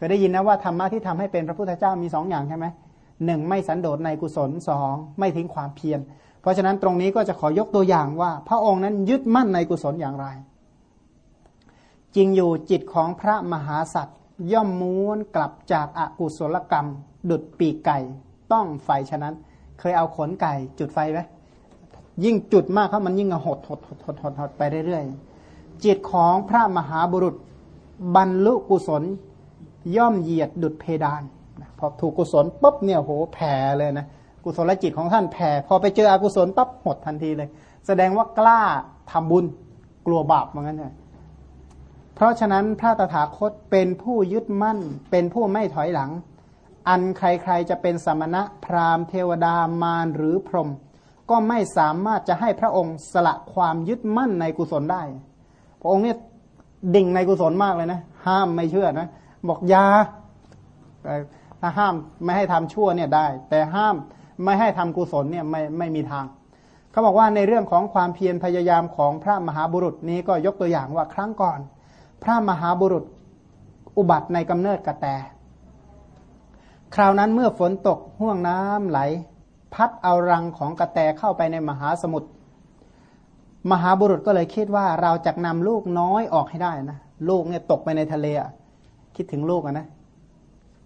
เคยได้ยินนะว่าธรรมะที่ทำให้เป็นพระพุทธเจ้ามีสองอย่างใช่ไหมหนึ่งไม่สันโดษในกุศลสองไม่ทิ้งความเพียร เพราะฉะนั้นตรงนี้ก็จะขอยกตัวอย่างว่า พระองค์นั้นยึดมั่นในกุศลอย่างไร จริงอยู่จิตของพระมหาสัตว์ย่อมม้วนกลับจากอากุศลกรรม ดุดปีกไก่ ต้องไฟฉะนั้น เคยเอาขนไก่จุดไฟไหมยิ่งจุดมากเขามันยิ่งหดหดหดหดหดหดไปเรื่อยๆจิตของพระมหาบุรุษบรรลุกุศล ย่อมเหยียดดุดเพดานพอถูกกุศลปุ๊บเนี่ยโหแผ่เลยนะกุศลจิตของท่านแผ่พอไปเจออกุศลปั๊บหดทันทีเลย แสดงว่ากล้าทำบุญกลัวบาปเหมือนกันเลยเพราะฉะนั้นพระตถาคตเป็นผู้ยึดมั่น เป็นผู้ไม่ถอยหลัง อันใครๆจะเป็นสมณะพราหมณ์เทวดามารหรือพรหมก็ไม่สามารถจะให้พระองค์สละความยึดมั่นในกุศลได้ พระองค์เนี่ยดิ่งในกุศลมากเลยนะ ห้ามไม่เชื่อนะ บอกยาถ้าห้ามไม่ให้ทำชั่วเนี่ยได้ แต่ห้ามไม่ให้ทำกุศลเนี่ยไม่ไม่มีทางเขาบอกว่าในเรื่องของความเพียรพยายามของพระมหาบุรุษนี้ก็ยกตัวอย่างว่าครั้งก่อน พระมหาบุรุษอุบัติในกำเนิดกระแต คราวนั้นเมื่อฝนตกห่วงน้ำไหล พัดเอารังของกระแตเข้าไปในมหาสมุทรมหาบุรุษก็เลยคิดว่าเราจะนำลูกน้อยออกให้ได้นะลูกเนี่ยตกไปในทะเลอะ คิดถึงลูกนะ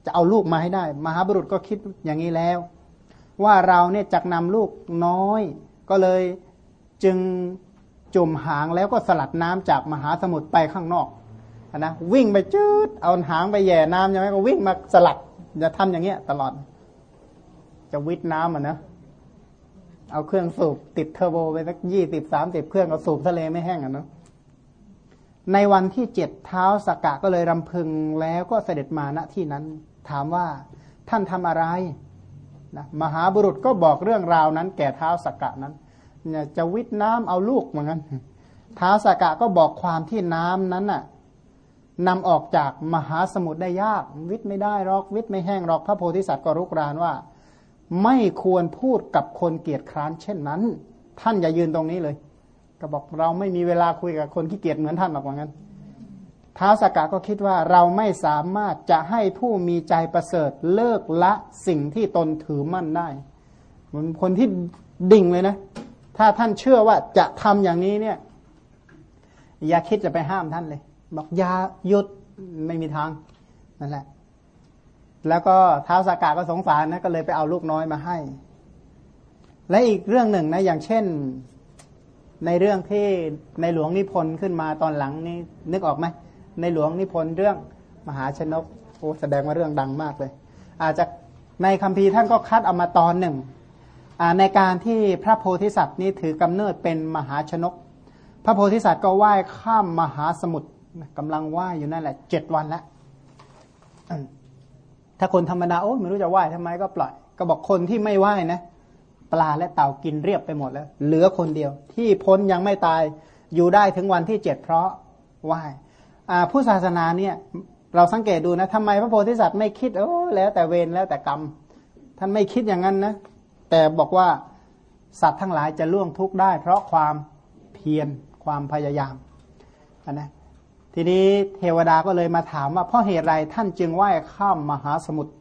จะเอาลูกมาให้ได้ มหาบุรุษก็คิดอย่างนี้แล้ว ว่าเราเนี่ยจักนำลูกน้อย ก็เลยจึงจมหางแล้วก็สลัดน้ำจากมหาสมุทรไปข้างนอกนะวิ่งไปจืดเอาหางไปแย่น้ำใช่ไหมก็วิ่งมาสลัดจะทำอย่างเงี้ย ตลอด จะวิทน้ำอะนะเอาเครื่องสูบติดเทอร์โบไปสักยี่สิบสามสิบเครื่องเอาสูบทะเลไม่แห้งอะเนาะ ในวันที่เจ็ดเท้าสกกะก็เลยรำพึงแล้วก็เสด็จมาณที่นั้น ถามว่าท่านทำอะไรนะมหาบุรุษก็บอกเรื่องราวนั้น แก่เท้าสกกะนั้นจะวิทน้ำเอาลูกเหมือนกันเท้าสกกะก็บอกความที่น้ำนั้นน่ะนำออกจากมหาสมุทรได้ยาก วิทไม่ได้หรอกวิทไม่แห้งหรอกพระโพธิสัตว์ก็รุกรานว่า ไม่ควรพูดกับคนเกียจคร้านเช่นนั้น ท่านอย่ายืนตรงนี้เลย ก็บอกเราไม่มีเวลาคุยกับคนที่เกียจเหมือนท่านหรอกว่างั้นท้าวสกกะก็คิดว่าเราไม่สามารถจะให้ผู้มีใจประเสริฐเลิกละสิ่งที่ตนถือมั่นได้เหมือนคนที่ดิ่งเลยนะ ถ้าท่านเชื่อว่าจะทำอย่างนี้เนี่ย อย่าคิดจะไปห้ามท่านเลย บอกอย่าหยุดไม่มีทางนั่นแหละ แล้วก็ท้าวสากาก็สงสารนะก็เลยไปเอาลูกน้อยมาให้ และอีกเรื่องหนึ่งนะ อย่างเช่น ในเรื่องที่ในหลวงนิพนธ์ขึ้นมาตอนหลังนี่นึกออกไหมในหลวงนิพนธ์เรื่องมหาชนกโอ้แสดงว่าเรื่องดังมากเลย อาจจะในคัมภีร์ท่านก็คัดเอามาตอนหนึ่งในการที่พระโพธิสัตว์นี้ถือกำเนิดเป็นมหาชนก พระโพธิสัตว์ก็ว่ายข้ามมหาสมุทรกำลังว่ายอยู่นั่นแหละเจ็ดวันแล้วถ้าคนธรรมดาโอ้ไม่รู้จะว่ายทำไมก็ปล่อย ก็บอกคนที่ไม่ว่ายนะ ปลาและเต่ากินเรียบไปหมดแล้ว เหลือคนเดียว ที่พ้นยังไม่ตายอยู่ได้ถึงวันที่เจ็ดเพราะว่ายผู้ศาสนาเนี่ยเราสังเกตดูนะทำไมพระโพธิสัตว์ไม่คิดโอ้แล้วแต่เวรแล้วแต่กรรม ท่านไม่คิดอย่างนั้นนะ แต่บอกว่าสัตว์ทั้งหลายจะล่วงทุกข์ได้ เพราะความเพียรความพยายามนนะทีนี้เทวดาก็เลยมาถามว่าเพราะเหตุไรท่านจึงว่ายข้ามมหาสมุทร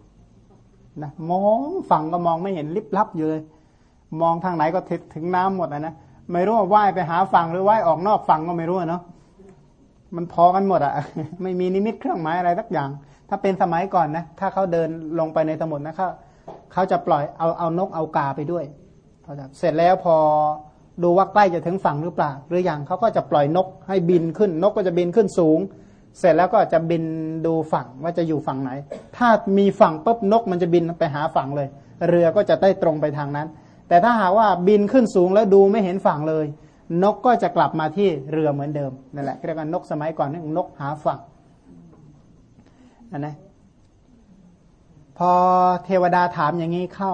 นะมองฝั่งก็มองไม่เห็นลิบลับอยู่เลย มองทางไหนก็ถึงน้ำหมดนะนะไม่รู้ว่าว่ายไปหาฝั่งหรือว่ายออกนอกฝั่งก็ไม่รู้เนาะมันพอกันหมดอะ่ะไม่มีนิมิตเครื่องหมายอะไรสักอย่าง ถ้าเป็นสมัยก่อนนะถ้าเขาเดินลงไปในสมุทรนะเขาเขาจะปล่อยเอาเอานกเอากาไปด้วยเสร็จแล้วพอดูว่าใกล้จะถึงฝั่งหรือเปล่า หรืออยังเขาก็จะปล่อยนกให้บินขึ้น นกก็จะบินขึ้นสูง เสร็จแล้วก็จะบินดูฝั่งว่าจะอยู่ฝั่งไหน ถ้ามีฝั่งปุ๊บนกมันจะบินไปหาฝั่งเลย เรือก็จะได้ตรงไปทางนั้น แต่ถ้าหากว่าบินขึ้นสูงแล้วดูไม่เห็นฝั่งเลย นกก็จะกลับมาที่เรือเหมือนเดิมนั่นแหละเรียกว่านกสมัยก่อนนี่นกหาฝั่งอันนะพอเทวดาถามอย่างนี้เข้า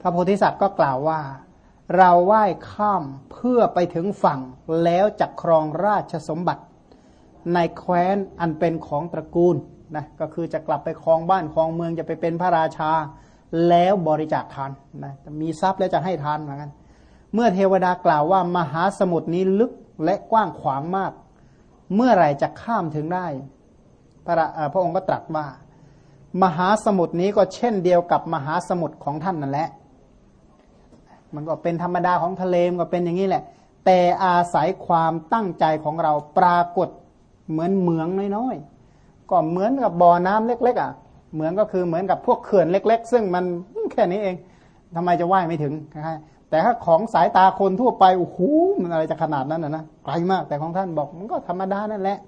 พระโพธิสัตว์ก็กล่าวว่า เราไหว้ข้ามเพื่อไปถึงฝั่งแล้วจักครองราชสมบัติในแคว้นอันเป็นของตระกูลนะก็คือจะกลับไปครองบ้านครองเมืองจะไปเป็นพระราชา แล้วบริจาคทานนะมีทรัพย์แล้วจะให้ทานเหมือนกันเมื่อเทวดากล่าวว่ามหาสมุทรนี้ลึกและกว้างขวางมาก เมื่อไหร่จะข้ามถึงได้ พระพระองค์ก็ตรัสว่า มหาสมุทรนี้ก็เช่นเดียวกับมหาสมุทรของท่านนั่นแหละ มันก็เป็นธรรมดาของทะเลมก็เป็นอย่างนี้แหละ แต่อาศัยความตั้งใจของเราปรากฏเหมือนเหมืองน้อยๆก็เหมือนกับบ่อน้ำเล็ก ๆ อะ เหมือนก็คือเหมือนกับพวกเขื่อนเล็ก ๆ ซึ่งมันแค่นี้เองทำไมจะว่ายไม่ถึงแต่ถ้าของสายตาคนทั่วไปโอ้โหมันอะไรจะขนาดนั้นนะนะไกลมากแต่ของท่านบอกมันก็ธรรมดานั่นแหละ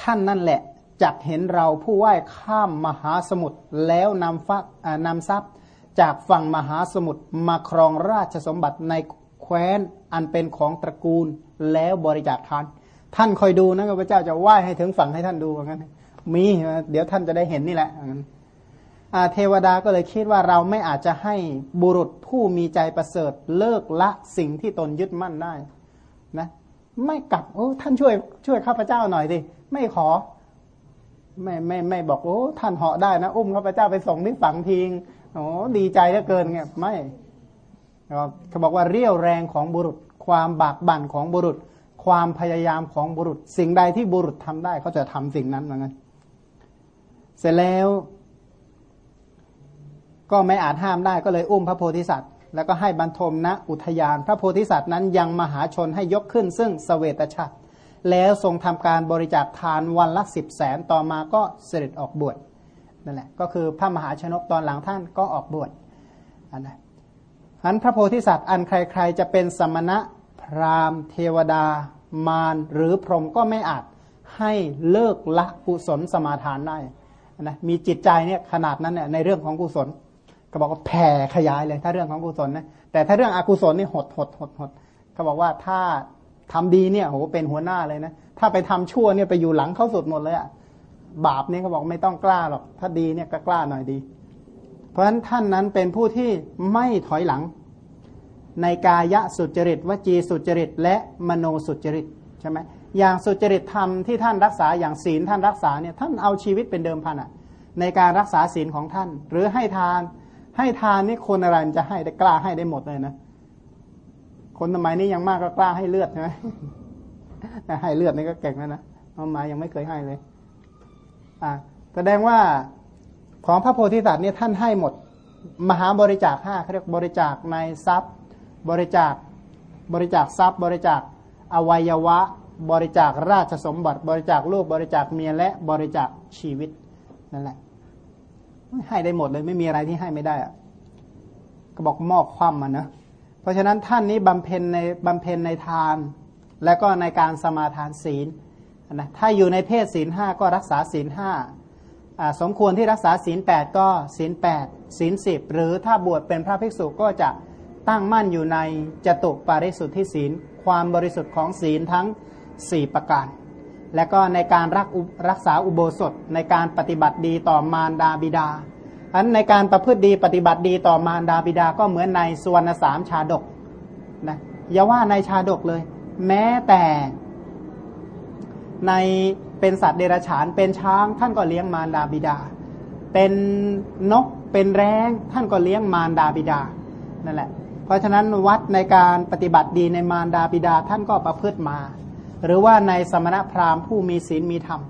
ท่านนั่นแหละจักเห็นเราผู้ว่ายข้ามมหาสมุทรแล้วนำฟักนำทรัพย์ จากฝั่งมหาสมุทรมาครองราชสมบัติในแคว้นอันเป็นของตระกูลแล้วบริจาคทาน ท่านคอยดูนะพระเจ้าจะไหว้ให้ถึงฝั่งให้ท่านดูอย่างนั้น มีเดี๋ยวท่านจะได้เห็นนี่แหละอาเทวดาก็เลยคิดว่าเราไม่อาจจะให้บุรุษผู้มีใจประเสริฐเลิกละสิ่งที่ตนยึดมั่นได้นะไม่กลับโอ้ท่านช่วยช่วยข้าพเจ้าหน่อยดิไม่ขอ ไม่ไม่ไม่บอกโอ้ท่านเหาะได้นะอุ้มข้าพเจ้าไปส่งที่ฝังทิงโอ้ดีใจเหลือเกินเงี้ยไม่เขาบอกว่าเรี่ยวแรงของบุรุษ ความบากบั่นของบุรุษ ความพยายามของบุรุษ สิ่งใดที่บุรุษทำได้เขาจะทำสิ่งนั้นเหมือนกัน เสร็จแล้ว ก็ไม่อาจห้ามได้ก็เลยอุ้มพระโพธิสัตว์ แล้วก็ให้บรรทมณอุทยาน พระโพธิสัตว์นั้นยังมหาชนให้ยกขึ้น ซึ่งสเวตฉัตรแล้วทรงทำการบริจาคทานวันละสิบแสนต่อมาก็เสด็จออกบวชนั่นแหละก็คือพระมหาชนกตอนหลังท่านก็ออกบวชอันนั้นอันพระโพธิสัตว์อันใครๆ จะเป็นสมณะพราหมณ์ เทวดา มารหรือพรหมก็ไม่อาจให้เลิกละกุศลสมาทานได้ นะมีจิตใจเนี่ยขนาดนั้นเนี่ยในเรื่องของกุศลเขาบอกว่าแผ่ขยายเลยถ้าเรื่องของกุศลนะแต่ถ้าเรื่องอกุศลนี่หดหดหดหดเขาบอกว่าถ้าทำดีเนี่ยโหเป็นหัวหน้าเลยนะถ้าไปทำชั่วเนี่ยไปอยู่หลังเข้าสุดหมดเลยอะบาปเนี่ยเขาบอกไม่ต้องกล้าหรอก ถ้าดีเนี่ยก็กล้าหน่อยดี เพราะฉะนั้นท่านนั้นเป็นผู้ที่ไม่ถอยหลัง ในกายสุจริตวจีสุจริต และมโนสุจริตใช่ไหม อย่างสุจริตธรรมที่ท่านรักษาอย่างศีลท่านรักษาเนี่ยท่านเอาชีวิตเป็นเดิมพันอะในการรักษาศีลของท่าน หรือให้ทาน ให้ทานนี่คนอะไรจะให้ได้กล้าให้ได้หมดเลยนะ คนสมัยนี้ยังมากก็กล้าให้เลือดใช่ไหมให้เลือดนี่ก็เก่งแล้วนะเอามายังไม่เคยให้เลย อ่าแสดงว่าของพระโพธิสัตว์เนี่ยท่านให้หมด มหาบริจาคห้าเขาเรียกบริจาคในทรัพย์ บริจาคบริจาคทรัพย์ บริจาคอวัยวะ บริจาคราชสมบัติ บริจาคลูกบริจาคเมียและบริจาคชีวิตนั่นแหละให้ได้หมดเลยไม่มีอะไรที่ให้ไม่ได้อะก็บอกมอบความมันนะเพราะฉะนั้นท่านนี้บำเพ็ญในบำเพ็ญในทาน และก็ในการสมาทานศีลนะถ้าอยู่ในเพศศีลห้าก็รักษาศีลห้าสมควรที่รักษาศีลแปดก็ศีลแปดศีลสิบหรือถ้าบวชเป็นพระภิกษุก็จะตั้งมั่นอยู่ในจตุปาริสุทธิศีล ความบริสุทธิ์ของศีลทั้ง 4 ประการ และก็ในการรักรักษาอุโบสถในการปฏิบัติดีต่อมารดาบิดาอันในการประพฤติดีปฏิบัติดีต่อมารดาบิดาก็เหมือนในส่วนสามชาดกนะอย่าว่าในชาดกเลย แม้แต่ในเป็นสัตว์เดรัจฉานเป็นช้างท่านก็เลี้ยงมารดาบิดา เป็นนกเป็นแร้งท่านก็เลี้ยงมารดาบิดานั่นแหละ เพราะฉะนั้นวัดในการปฏิบัติดีในมารดาบิดาท่านก็ประพฤติมา หรือว่าในสมณพราหมณ์ผู้มีศีลมีธรรม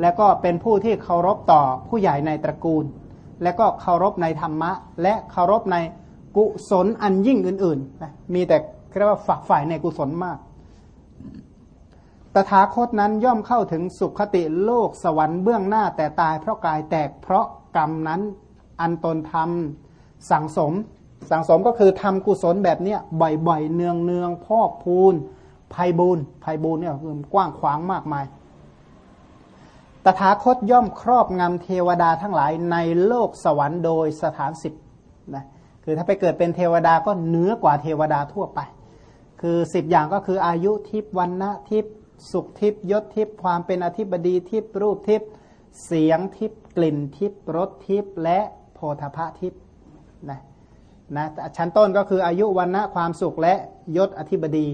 และก็เป็นผู้ที่เคารพต่อผู้ใหญ่ในตระกูล และก็เคารพในธรรมะ และเคารพในกุศลอันยิ่งอื่นๆนะมีแต่เรียกว่าฝักฝ่ายในกุศลมาก ตถาคตนั้นย่อมเข้าถึงสุขติโลกสวรรค์เบื้องหน้าแต่ตายเพราะกายแตกเพราะกรรมนั้นอันตนทำสั่งสม สั่งสมก็คือทำกุศลแบบนี้บ่อยๆ เนืองเนืองพอกพูน ภัยบูนภัยบูนเนี่ยคือกว้างขวางมากมาย ตถาคตย่อมครอบงำเทวดาทั้งหลายในโลกสวรรค์โดยสถานสิบนะคือถ้าไปเกิดเป็นเทวดาก็เหนือกว่าเทวดาทั่วไป คือสิบอย่างก็คืออายุทิพวันนะทิพสุขทิพยศทิพความเป็นอธิบดีทิพรูปทิพเสียงทิพกลิ่นทิพรสทิพและโพธพะทิพนะนะชั้นต้นก็คืออายุวันนะความสุขและยศอธิบดี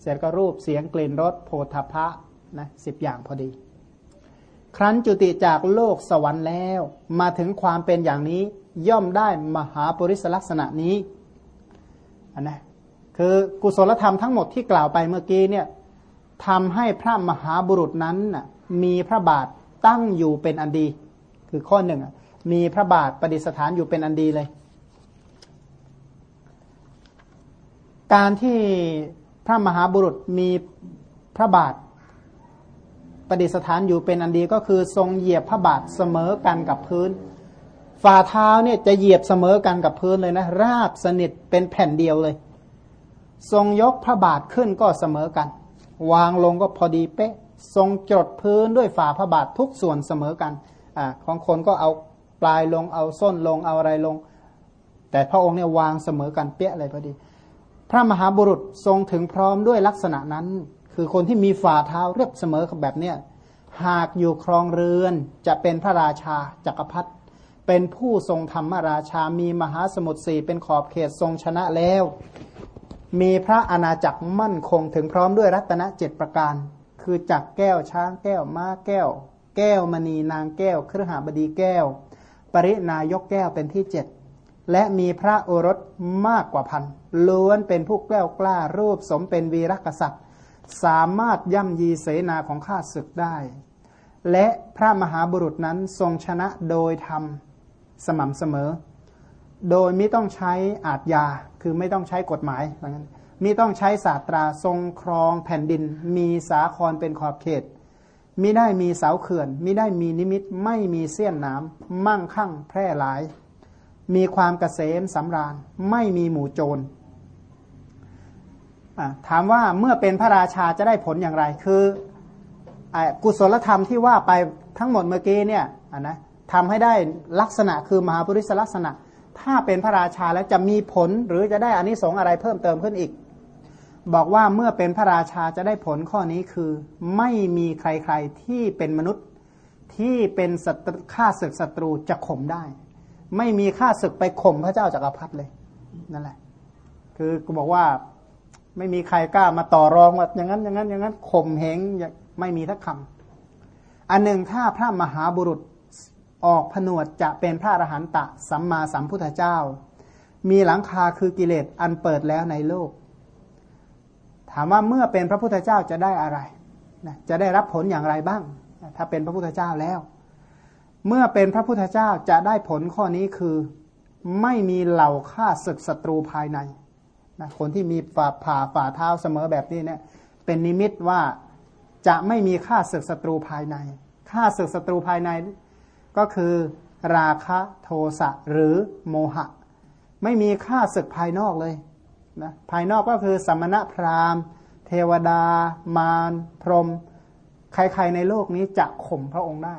เสร็จก็รูปเสียงกลิ่นรสโพธพะนะสิบอย่างพอดี ครั้นจุติจากโลกสวรรค์แล้ว มาถึงความเป็นอย่างนี้ย่อมได้มหาปริศลักษณะนี้อันนะคือกุศลธรรมทั้งหมดที่กล่าวไปเมื่อกี้เนี่ยทำให้พระมหาบุรุษนั้นมีพระบาทตั้งอยู่เป็นอันดี คือข้อหนึ่งมีพระบาทประดิษฐานอยู่เป็นอันดีเลย การที่ พระมหาบุรุษมีพระบาทประดิษฐานอยู่เป็นอันดีก็คือทรงเหยียบพระบาทเสมอกันกับพื้น ฝ่าเท้าเนี่ยจะเหยียบเสมอกันกับพื้นเลยนะ ราบสนิทเป็นแผ่นเดียวเลย ทรงยกพระบาทขึ้นก็เสมอกัน วางลงก็พอดีเป๊ะ ทรงจดพื้นด้วยฝ่าพระบาททุกส่วนเสมอกันอของคนก็เอาปลายลงเอาส้นลงเอาอะไรลง แต่พระองค์เนี่ยวางเสมอกันเป๊ะเลยพอดี พระมหาบุรุษทรงถึงพร้อมด้วยลักษณะนั้น คือคนที่มีฝ่าเท้าเรียบเสมอแบบเนี้ยหากอยู่ครองเรือนจะเป็นพระราชาจักรพรรดิเป็นผู้ทรงธรรมราชามีมหาสมุทรสี่เป็นขอบเขตทรงชนะแล้ว มีพระอาณาจักรมั่นคงถึงพร้อมด้วยรัตนเจ็ดประการ คือจักแก้วช้างแก้วม้าแก้ว แก้วมณีนางแก้วเครือหาบดีแก้ว ปรินายกแก้วเป็นที่เจ็ด และมีพระโอรสมากกว่าพันล้วนเป็นผู้แกล้วกล้ารูปสมเป็นวีรกษัตริย์ สามารถย่ำยีเสนาของข้าศึกได้ และพระมหาบุรุษนั้นทรงชนะโดยธรรมสม่ำเสมอ โดยไม่ต้องใช้อาทยาคือไม่ต้องใช้กฎหมายเหมือนกันมิต้องใช้ศาสตราทรงครองแผ่นดิน มีสาครเป็นขอบเขตมิได้มีเสาเขื่อนมิได้มีนิมิตไม่มีเสี้ยนน้ำมั่งคั่งแพร่หลาย มีความเกษมสำราญ ไม่มีหมู่โจรถามว่าเมื่อเป็นพระราชาจะได้ผลอย่างไร คือกุศลธรรมที่ว่าไปทั้งหมดเมื่อกี้เนี่ยนะทำให้ได้ลักษณะคือมหาปริศลักษณะ ถ้าเป็นพระราชาแล้วจะมีผลหรือจะได้อานิสงส์อะไรเพิ่มเติมขึ้นอีก บอกว่าเมื่อเป็นพระราชาจะได้ผลข้อนี้คือ ไม่มีใครๆที่เป็นมนุษย์ที่เป็นข้าศึกศัตรูจะข่มได้ ไม่มีข้าศึกไปข่มพระเจ้าจากักรพรรดิเลย นั่นแหละ คือกูบอกว่าไม่มีใครกล้ามาต่อรองว่าอย่างนั้น อย่างนั้น อย่างนั้นข่มเหงไม่มีทักคำอันหนึ่งถ้าพระมหาบุรุษออกผนวดจะเป็นพระอรหันตะสัมมาสัมพุทธเจ้า มีหลังคาคือกิเลสอันเปิดแล้วในโลก ถามว่าเมื่อเป็นพระพุทธเจ้าจะได้อะไรจะได้รับผลอย่างไรบ้าง ถ้าเป็นพระพุทธเจ้าแล้ว เมื่อเป็นพระพุทธเจ้าจะได้ผลข้อนี้คือไม่มีเหล่าฆ่าศึกศัตรูภายในนะคนที่มีฝ่าผ่าฝ่าเท้าเสมอแบบนี้เนี่ยเป็นนิมิตว่าจะไม่มีค่าศึกศัตรูภายในค่าศึกศัตรูภายใน ก็คือราคะโทสะหรือโมหะ ไม่มีค่าศึกภายนอกเลยนะภายนอกก็คือสมณะพราหมณ์ เทวดา มาร พรหมใครๆในโลกนี้จะข่มพระองค์ได้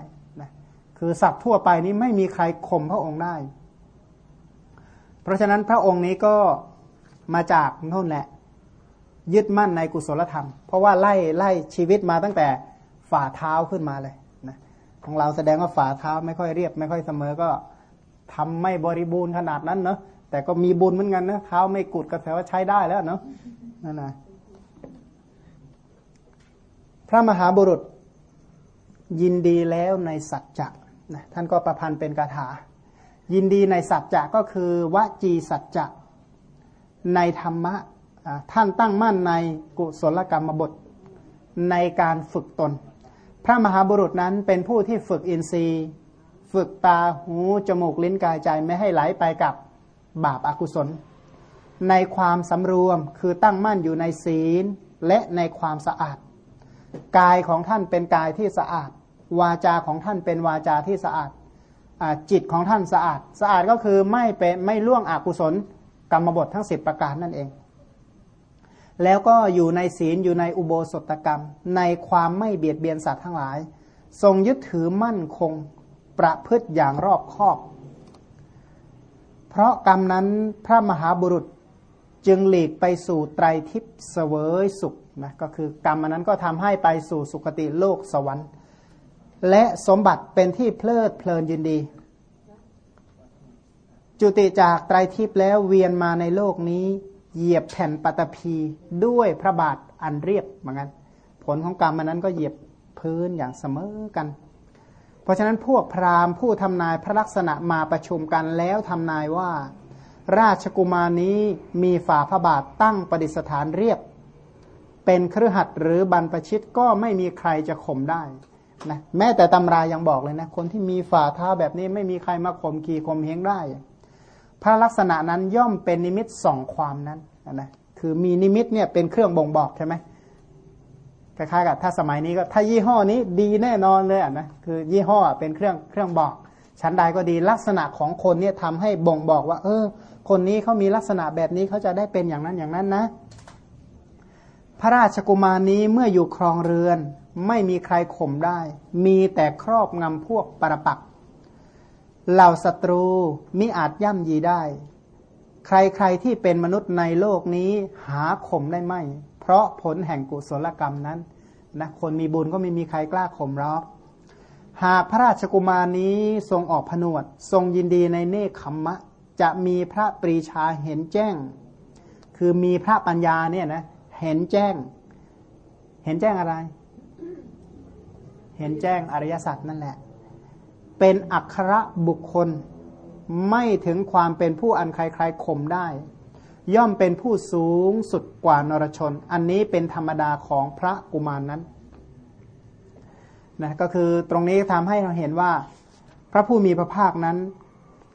คือสัตว์ทั่วไปนี้ไม่มีใครข่มพระองค์ได้ เพราะฉะนั้นพระองค์นี้ก็มาจากนู่นแหละ ยึดมั่นในกุศลธรรม เพราะว่าไล่ไล่ชีวิตมาตั้งแต่ฝ่าเท้าขึ้นมาเลยนะของเราแสดงว่าฝ่าเท้าไม่ค่อยเรียบ ไม่ค่อยเสมอก็ทำไม่บริบูรณ์ขนาดนั้นเนาะแต่ก็มีบุญเหมือนกันนะเท้าไม่กุดก็แสดงว่าใช้ได้แล้วเนาะนั่นนะพระมหาบุรุษยินดีแล้วในสัจจะ นะท่านก็ประพันธ์เป็นคาถา ยินดีในสัจจะก็คือวจีสัจจะในธรรมะท่านตั้งมั่นในกุศลกรรมบทในการฝึกตน พระมหาบุรุษนั้นเป็นผู้ที่ฝึกอินทรีย์ ฝึกตาหูจมูกลิ้นกายใจไม่ให้ไหลไปกับบาปอากุศล ในความสำรวมคือตั้งมั่นอยู่ในศีลและในความสะอาด กายของท่านเป็นกายที่สะอาด วาจาของท่านเป็นวาจาที่สะอาดจิตของท่านสะอาด สะอาดก็คือไม่เป็นไม่ล่วงอกุศลกรรมบททั้งสิบประการนั่นเอง แล้วก็อยู่ในศีลอยู่ในอุโบสถกรรม ในความไม่เบียดเบียนสัตว์ทั้งหลาย ทรงยึดถือมั่นคงประพฤติอย่างรอบคอบ เพราะกรรมนั้นพระมหาบุรุษจึงหลีกไปสู่ไตรทิพย์เสวยสุขนะก็คือกรรมนั้นก็ทำให้ไปสู่สุคติโลกสวรรค์ และสมบัติเป็นที่เพลิดเพลินยินดี จุติจากไตรทิพย์แล้วเวียนมาในโลกนี้ เหยียบแผ่นปัตภีด้วยพระบาทอันเรียบเหมือนกันผลของกรรมมันนั้นก็เหยียบพื้นอย่างเสมอกัน เพราะฉะนั้นพวกพราหมณ์ผู้ทำนายพระลักษณะมาประชุมกันแล้วทำนายว่า ราชกุมารนี้มีฝ่าพระบาทตั้งประดิษฐานเรียบ เป็นเครือขัดหรือบรรพชิตก็ไม่มีใครจะข่มได้ นะแม้แต่ตำรายังบอกเลยนะคนที่มีฝ่าเท้าแบบนี้ไม่มีใครมาข่มขีข่มเหงได้ พระลักษณะนั้นย่อมเป็นนิมิตส่องความนั้นนะคือมีนิมิตเนี่ยเป็นเครื่องบ่งบอกใช่ไหมคล้ายๆกับถ้าสมัยนี้ก็ถ้ายี่ห้อนี้ดีแน่นอนเลยนะคือยี่ห้อเป็นเครื่องเครื่องบอกชั้นใดก็ดีลักษณะของคนเนี่ยทำให้บ่งบอกว่า เออ คนนี้เขามีลักษณะแบบนี้เขาจะได้เป็นอย่างนั้นอย่างนั้นนะ พระราชกุมารนี้เมื่ออยู่ครองเรือน ไม่มีใครข่มได้ มีแต่ครอบงำพวกปรปักเหล่าศัตรูมิอาจย่ำยีได้ ใครๆที่เป็นมนุษย์ในโลกนี้หาข่มได้ไหมเพราะผลแห่งกุศลกรรมนั้นนะคนมีบุญก็ไม่มีใครกล้าข่มรอกหากพระราชกุมารนี้ทรงออกผนวด ทรงยินดีในเนคขมมะ จะมีพระปรีชาเห็นแจ้ง คือมีพระปัญญาเนี่ยนะเห็นแจ้ง เห็นแจ้งอะไร เห็นแจ้งอริยสัจนั่นแหละ เป็นอัครบุคคลไม่ถึงความเป็นผู้อันใครๆข่มได้ ย่อมเป็นผู้สูงสุดกว่านรชน อันนี้เป็นธรรมดาของพระกุมารนนั้นนะก็คือตรงนี้ทำให้เราเห็นว่า พระผู้มีพระภาคนั้น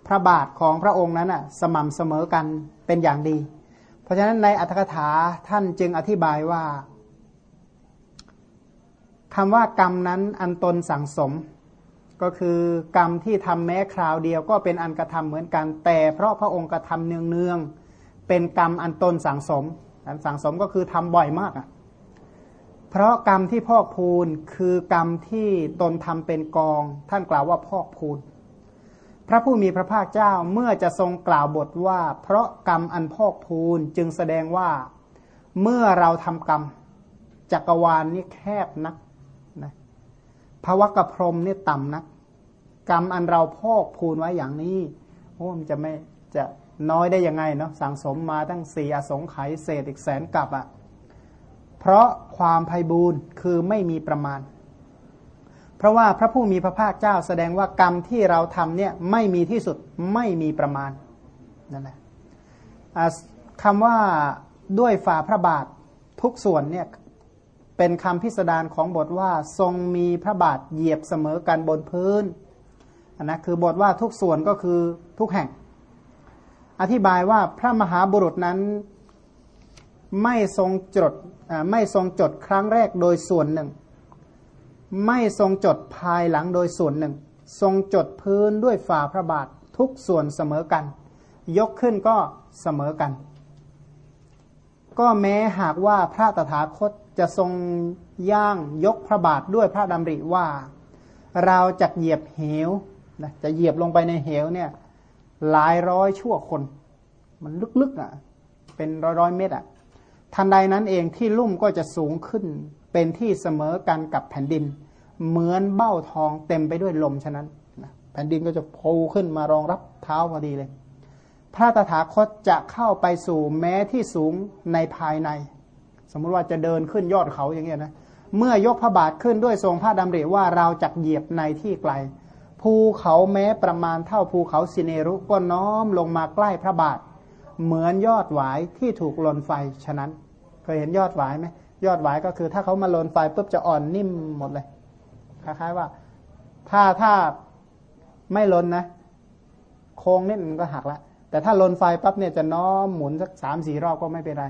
พระบาทของพระองค์นั้นอะสม่ำเสมอกันเป็นอย่างดี เพราะฉะนั้นในอัตถกถาท่านจึงอธิบายว่า คำว่ากรรมนั้นอันตนสั่งสม ก็คือกรรมที่ทำแม้คราวเดียวก็เป็นอันกระทำเหมือนกันแต่ เพราะพระองค์กระทำเนืองเนืองเป็นกรรมอันตนสังสมอันสังสมก็คือทำบ่อยมากอะเพราะกรรมที่พอกพูนคือกรรมที่ตนทำเป็นกอง ท่านกล่าวว่าพอกพูนพระผู้มีพระภาคเจ้าเมื่อจะทรงกล่าวบทว่า เพราะกรรมอันพอกพูนจึงแสดงว่าเมื่อเราทำกรรมจักรวาลนี่แคบนักนะ ภาวะกระพรมนี่ต่ำนัก กรรมอันเราพอกพูนไว้อย่างนี้โอ้มันจะไม่จะน้อยได้ยังไงเนาะสังสมมาตั้งสี่อสงไขยเศษอีกแสนกับอะ่ะเพราะความภัยบูนคือไม่มีประมาณ เพราะว่าพระผู้มีพระภาคเจ้าแสดงว่ากรรมที่เราทำเนี่ยไม่มีที่สุดไม่มีประมาณนั่นแหละคำว่าด้วยฝ่าพระบาททุกส่วนเนี่ย เป็นคำพิสดารของบทว่าทรงมีพระบาทเหยียบเสมอกันบนพื้นนนะคือบทว่าทุกส่วนก็คือทุกแห่ง อธิบายว่าพระมหาบุรุษนั้นไม่ทรงจดไม่ทรงจดครั้งแรกโดยส่วนหนึ่ง ไม่ทรงจดภายหลังโดยส่วนหนึ่ง ทรงจดพื้นด้วยฝ่าพระบาททุกส่วนเสมอกัน ยกขึ้นก็เสมอกัน ก็แม้หากว่าพระตถาคต จะทรงย่างยกพระบาทด้วยพระดำริว่า เราจะเหยียบเหวนะจะเหยียบลงไปในเหวเนี่ย หลายร้อยชั่วคน มันลึกๆอะ เป็นร้อยร้อยเมตรอะทันใดนั้นเองที่ลุ่มก็จะสูงขึ้น เป็นที่เสมอกันกับแผ่นดิน เหมือนเบ้าทองเต็มไปด้วยลมฉะนั้นแผ่นดินก็จะพูขึ้นมารองรับเท้าพอดีเลยพระตถาคตจะเข้าไปสู่แม้ที่สูงในภายใน สมมุติว่าจะเดินขึ้นยอดเขาอย่างเงี้ยนะเมื่อยกพระบาทขึ้นด้วยทรงพระดำริว่าเราจะเหยียบในที่ไกล ภูเขาแม้ประมาณเท่าภูเขาสิเนรุก็น้อมลงมาใกล้พระบาท เหมือนยอดหวายที่ถูกลนไฟฉะนั้น เคยเห็นยอดหวายไหมยอดหวายก็คือ ถ้าเขามาลนไฟปุ๊บจะอ่อนนิ่มหมดเลยคล้ายๆว่า ถ้าถ้าไม่ลนนะ โค้งนิดมันก็หักละแต่ถ้าลนไฟปั๊บเนี่ยจะน้อมหมุนสักสามสี่รอบก็ไม่เป็นไร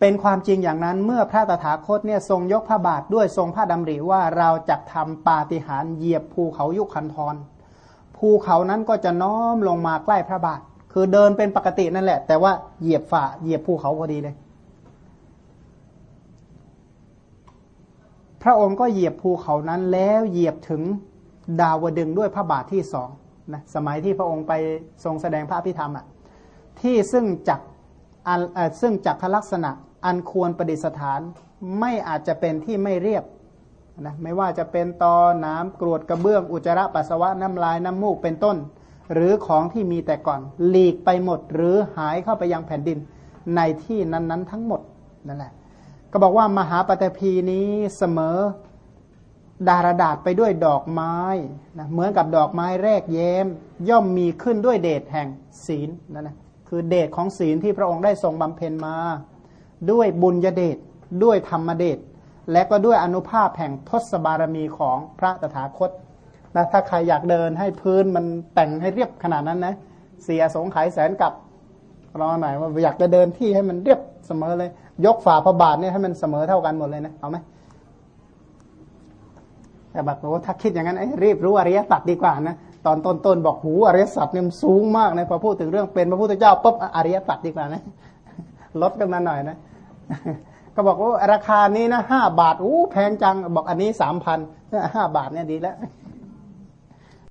เป็นความจริงอย่างนั้นเมื่อพระตถาคตเนี่ยทรงยกพระบาทด้วยทรงพระดำริว่าเราจะทำปาฏิหาริย์เหยียบภูเขายุคขันธรภูเขานั้นก็จะน้อมลงมาใกล้พระบาท คือเดินเป็นปกตินั่นแหละ แต่ว่าเหยียบฝ่าเหยียบภูเขาพอดีเลย พระองค์ก็เหยียบภูเขานั้นแล้วเหยียบถึงดาวดึงด้วยพระบาทที่สองนะสมัยที่พระองค์ไปทรงแสดงพระพิธรรมอะที่ซึ่งจักซึ่งจักรลักษณะ อันควรประดิษฐานไม่อาจจะเป็นที่ไม่เรียบนะไม่ว่าจะเป็นตอน้ำกรวดกระเบื้องอุจจาระปัสสาวะน้ำลายน้ำมูกเป็นต้น หรือของที่มีแต่ก่อนหลีกไปหมด หรือหายเข้าไปยังแผ่นดินในที่นั้นๆ ทั้งหมดนั่นแหละ ก็บอกว่ามหาปฏิพีนี้เสมอดารดาษไปด้วยดอกไม้นะเหมือนกับดอกไม้แรกแย้ม ย่อมมีขึ้นด้วยเดชแห่งศีลนั่นแหละคือเดชของศีลที่พระองค์ได้ทรงบำเพ็ญมา ด้วยบุญยเดชด้วยธรรมเดชและก็ด้วยอนุภาพแห่งทศบารมีของพระตถาคตนะถ้าใครอยากเดินให้พื้นมันแต่งให้เรียบขนาดนั้นนะเสียสงไขยแสนกับรอหน่อยว่าอยากจะเดินที่ให้มันเรียบเสมอเลย ยกฝ่าพระบาทเนี่ยให้มันเสมอเท่ากันหมดเลยนะเอาไหมแต่แบบโอ้ถ้าคิดอย่างนั้นรีบรู้อริยสัจดีกว่านะตอนต้นๆบอกหูอริยสัจเนี่ยสูงมากนะพอพูดถึงเรื่องเป็นพระพุทธเจ้าปุ๊บอริยสัจดีกว่านะลดกันมาหน่อยนะ ก็บอกว่าราคานี้นะห้าบาทอู้แพงจังบอกอันนี้สามพันห้าบาทเนี่ยดีแล้ว